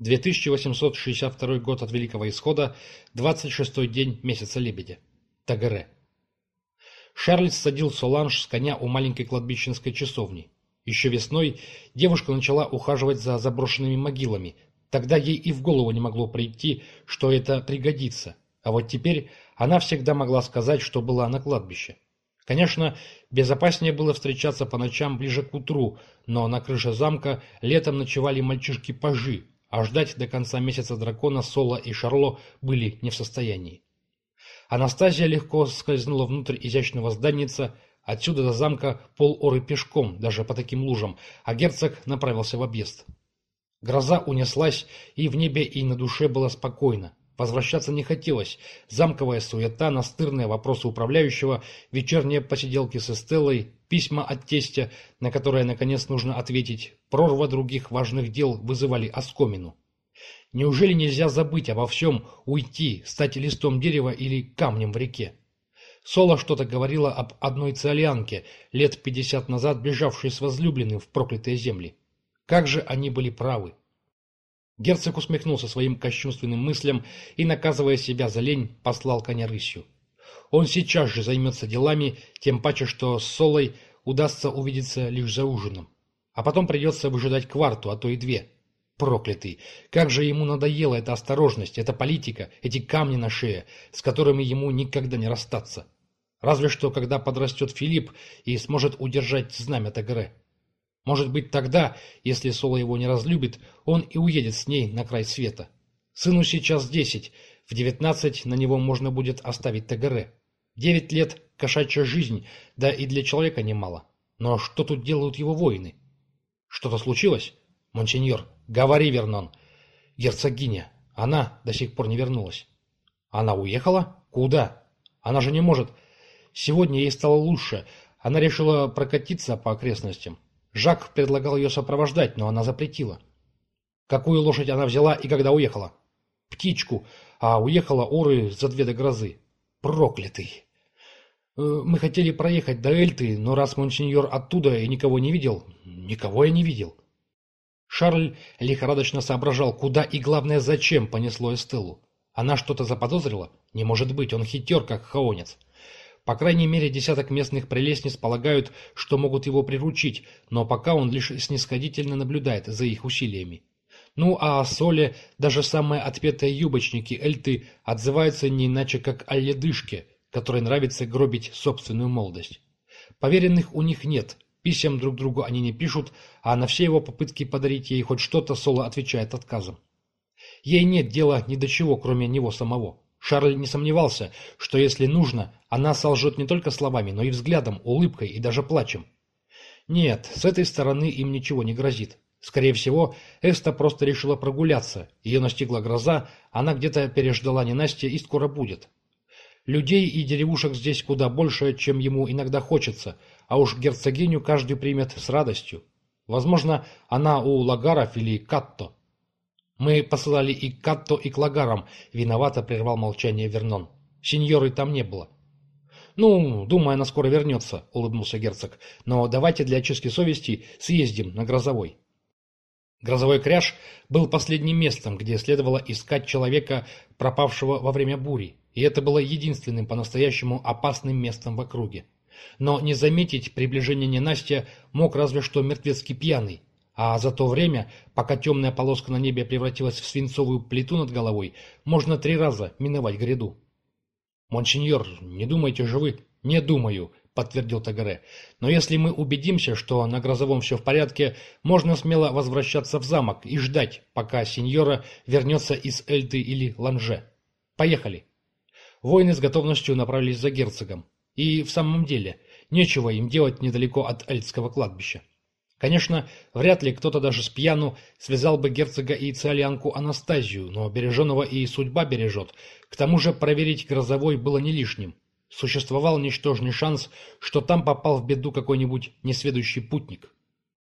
2862 год от Великого Исхода, 26-й день месяца Лебедя. Тагаре. Шарль садил Соланж с коня у маленькой кладбищенской часовни. Еще весной девушка начала ухаживать за заброшенными могилами. Тогда ей и в голову не могло прийти, что это пригодится. А вот теперь она всегда могла сказать, что была на кладбище. Конечно, безопаснее было встречаться по ночам ближе к утру, но на крыше замка летом ночевали мальчишки-пажи, а ждать до конца месяца дракона Соло и Шарло были не в состоянии. Анастасия легко скользнула внутрь изящного зданица, отсюда до замка полоры пешком, даже по таким лужам, а герцог направился в объезд. Гроза унеслась, и в небе и на душе было спокойно. Возвращаться не хотелось. Замковая суета, настырные вопросы управляющего, вечерние посиделки с Эстеллой, письма от тестя, на которые, наконец, нужно ответить, прорва других важных дел вызывали оскомину. Неужели нельзя забыть обо всем, уйти, стать листом дерева или камнем в реке? Соло что-то говорила об одной циолианке, лет пятьдесят назад бежавшей с возлюбленным в проклятые земли. Как же они были правы! Герцог усмехнулся своим кощунственным мыслям и, наказывая себя за лень, послал коня рысью. Он сейчас же займется делами, тем паче, что с Солой удастся увидеться лишь за ужином. А потом придется выжидать кварту, а то и две. Проклятый! Как же ему надоела эта осторожность, эта политика, эти камни на шее, с которыми ему никогда не расстаться. Разве что, когда подрастет Филипп и сможет удержать знамя Тагре. Может быть, тогда, если Соло его не разлюбит, он и уедет с ней на край света. Сыну сейчас десять, в девятнадцать на него можно будет оставить ТГР. Девять лет – кошачья жизнь, да и для человека немало. Но что тут делают его воины? Что-то случилось? Монсеньор, говори, Вернон. Герцогиня, она до сих пор не вернулась. Она уехала? Куда? Она же не может. Сегодня ей стало лучше. Она решила прокатиться по окрестностям. Жак предлагал ее сопровождать, но она запретила. Какую лошадь она взяла и когда уехала? Птичку, а уехала Оры за две до грозы. Проклятый! Э, мы хотели проехать до Эльты, но раз монсеньор оттуда и никого не видел, никого я не видел. Шарль лихорадочно соображал, куда и, главное, зачем понесло Эстеллу. Она что-то заподозрила? Не может быть, он хитер, как хаонец. По крайней мере, десяток местных прелестниц полагают, что могут его приручить, но пока он лишь снисходительно наблюдает за их усилиями. Ну а о Соле даже самые отпетые юбочники Эльты отзываются не иначе, как о ледышке, которой нравится гробить собственную молодость. Поверенных у них нет, писем друг другу они не пишут, а на все его попытки подарить ей хоть что-то Соло отвечает отказом. Ей нет дела ни до чего, кроме него самого. Шарль не сомневался, что если нужно, она солжет не только словами, но и взглядом, улыбкой и даже плачем. Нет, с этой стороны им ничего не грозит. Скорее всего, Эста просто решила прогуляться. Ее настигла гроза, она где-то переждала ненастье и скоро будет. Людей и деревушек здесь куда больше, чем ему иногда хочется, а уж герцогиню каждый примет с радостью. Возможно, она у Лагаров или Катто. Мы посылали и Катто, и к Лагарам. Виновато прервал молчание Вернон. Сеньоры там не было. «Ну, думаю, она скоро вернется», — улыбнулся герцог. «Но давайте для очистки совести съездим на Грозовой». Грозовой кряж был последним местом, где следовало искать человека, пропавшего во время бури, и это было единственным по-настоящему опасным местом в округе. Но не заметить приближение ненастья мог разве что мертвецкий пьяный, а за то время, пока темная полоска на небе превратилась в свинцовую плиту над головой, можно три раза миновать гряду. «Монсеньор, не думайте же вы?» «Не думаю», — подтвердил Тагаре. «Но если мы убедимся, что на Грозовом все в порядке, можно смело возвращаться в замок и ждать, пока сеньора вернется из Эльты или Ланже. Поехали». Воины с готовностью направились за герцогом. И в самом деле, нечего им делать недалеко от Эльтского кладбища. Конечно, вряд ли кто-то даже с пьяну связал бы герцога и циолианку Анастазию, но береженого и судьба бережет. К тому же проверить грозовой было не лишним. Существовал ничтожный шанс, что там попал в беду какой-нибудь несведущий путник.